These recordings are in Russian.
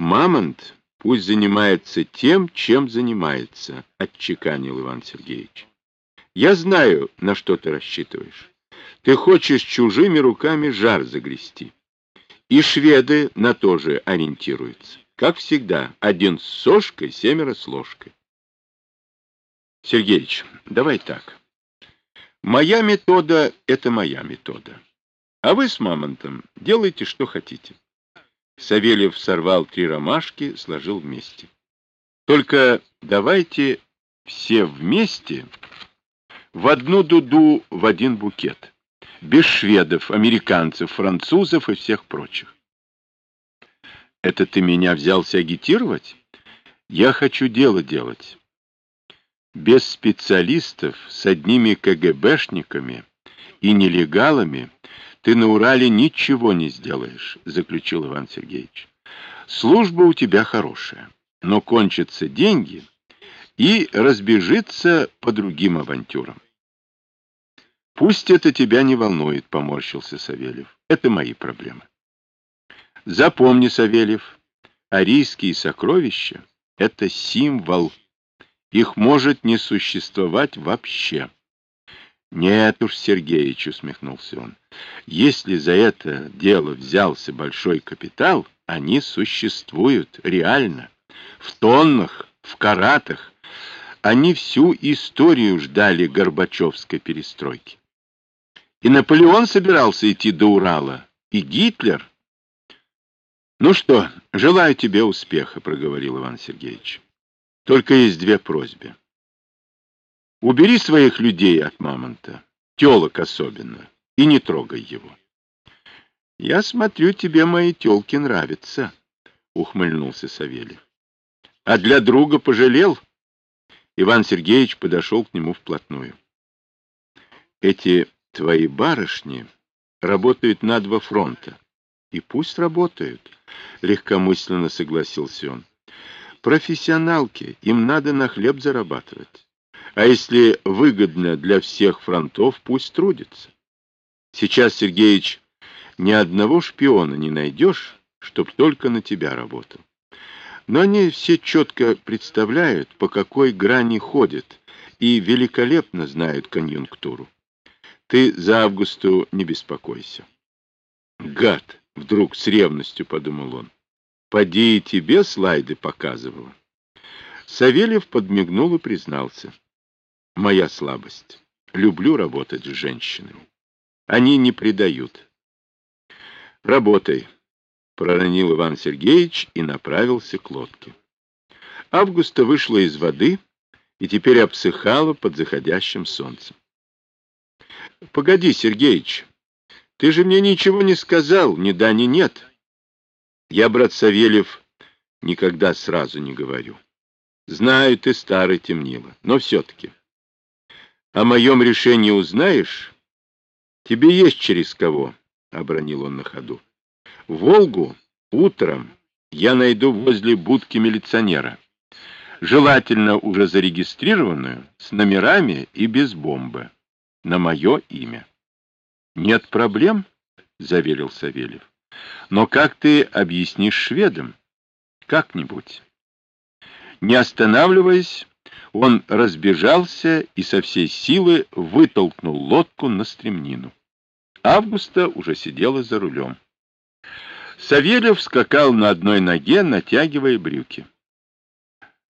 Мамонт пусть занимается тем, чем занимается, — отчеканил Иван Сергеевич. Я знаю, на что ты рассчитываешь. Ты хочешь чужими руками жар загрести. И шведы на то же ориентируются. Как всегда, один с сошкой, семеро с ложкой. Сергеич, давай так. Моя метода — это моя метода. А вы с Мамонтом делайте, что хотите. Савельев сорвал три ромашки, сложил вместе. Только давайте все вместе в одну дуду в один букет. Без шведов, американцев, французов и всех прочих. Это ты меня взялся агитировать? Я хочу дело делать. Без специалистов, с одними КГБшниками и нелегалами ты на Урале ничего не сделаешь, заключил Иван Сергеевич. Служба у тебя хорошая, но кончатся деньги и разбежится по другим авантюрам. Пусть это тебя не волнует, поморщился Савельев. Это мои проблемы. Запомни, Савельев, арийские сокровища — это символ их может не существовать вообще. Нет уж, Сергеич, усмехнулся он. Если за это дело взялся большой капитал, они существуют реально. В тоннах, в каратах. Они всю историю ждали Горбачевской перестройки. И Наполеон собирался идти до Урала, и Гитлер. Ну что, желаю тебе успеха, проговорил Иван Сергеевич. Только есть две просьбы. Убери своих людей от мамонта, телок особенно, и не трогай его. Я смотрю, тебе мои телки нравятся, ухмыльнулся Савельев. А для друга пожалел? Иван Сергеевич подошел к нему вплотную. Эти твои барышни работают на два фронта. И пусть работают, легкомысленно согласился он. Профессионалки, им надо на хлеб зарабатывать. А если выгодно для всех фронтов, пусть трудится. Сейчас, Сергеич, ни одного шпиона не найдешь, чтоб только на тебя работал. Но они все четко представляют, по какой грани ходят, и великолепно знают конъюнктуру. Ты за Августу не беспокойся. Гад! Вдруг с ревностью подумал он. Поди и тебе слайды показывал. Савельев подмигнул и признался. Моя слабость. Люблю работать с женщинами. Они не предают. Работай, проронил Иван Сергеевич и направился к лодке. Августа вышла из воды и теперь обсыхала под заходящим солнцем. — Погоди, Сергеич, ты же мне ничего не сказал, ни да, ни нет. Я, брат Савельев, никогда сразу не говорю. Знаю, ты старый темнило, но все-таки. О моем решении узнаешь? Тебе есть через кого, — обронил он на ходу. Волгу утром я найду возле будки милиционера. Желательно уже зарегистрированную, с номерами и без бомбы. На мое имя. Нет проблем, — заверил Савельев. Но как ты объяснишь шведам? Как-нибудь. Не останавливаясь, он разбежался и со всей силы вытолкнул лодку на стремнину. Августа уже сидела за рулем. Савельев скакал на одной ноге, натягивая брюки.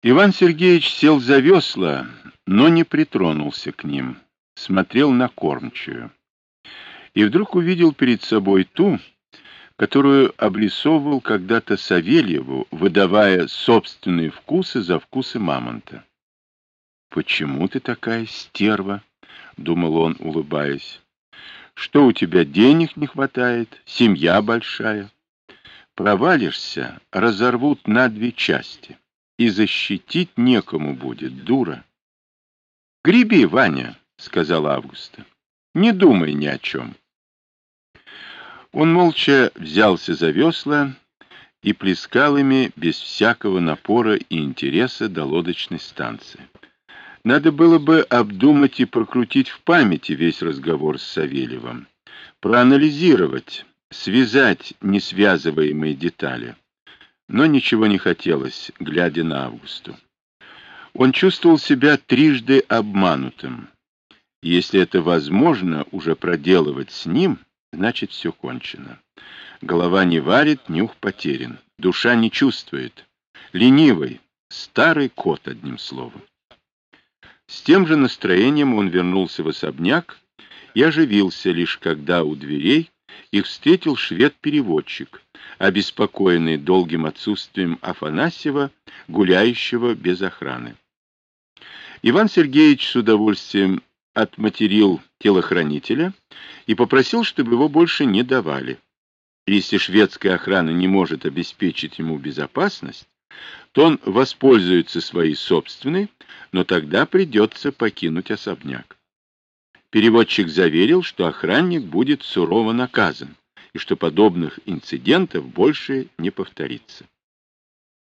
Иван Сергеевич сел за весла, но не притронулся к ним, смотрел на кормчую. И вдруг увидел перед собой ту, которую обрисовывал когда-то Савельеву, выдавая собственные вкусы за вкусы мамонта. «Почему ты такая стерва?» — думал он, улыбаясь. «Что у тебя денег не хватает? Семья большая. Провалишься, разорвут на две части, и защитить некому будет, дура». «Греби, Ваня», — сказала Августа. «Не думай ни о чем». Он молча взялся за весла и плескал ими без всякого напора и интереса до лодочной станции. Надо было бы обдумать и прокрутить в памяти весь разговор с Савельевым, проанализировать, связать несвязываемые детали. но ничего не хотелось, глядя на Августу. Он чувствовал себя трижды обманутым. Если это возможно уже проделывать с ним, значит все кончено. Голова не варит, нюх потерян, душа не чувствует. Ленивый, старый кот, одним словом. С тем же настроением он вернулся в особняк и оживился лишь когда у дверей их встретил швед-переводчик, обеспокоенный долгим отсутствием Афанасьева, гуляющего без охраны. Иван Сергеевич с удовольствием отматерил телохранителя и попросил, чтобы его больше не давали. Если шведская охрана не может обеспечить ему безопасность, то он воспользуется своей собственной, но тогда придется покинуть особняк. Переводчик заверил, что охранник будет сурово наказан и что подобных инцидентов больше не повторится.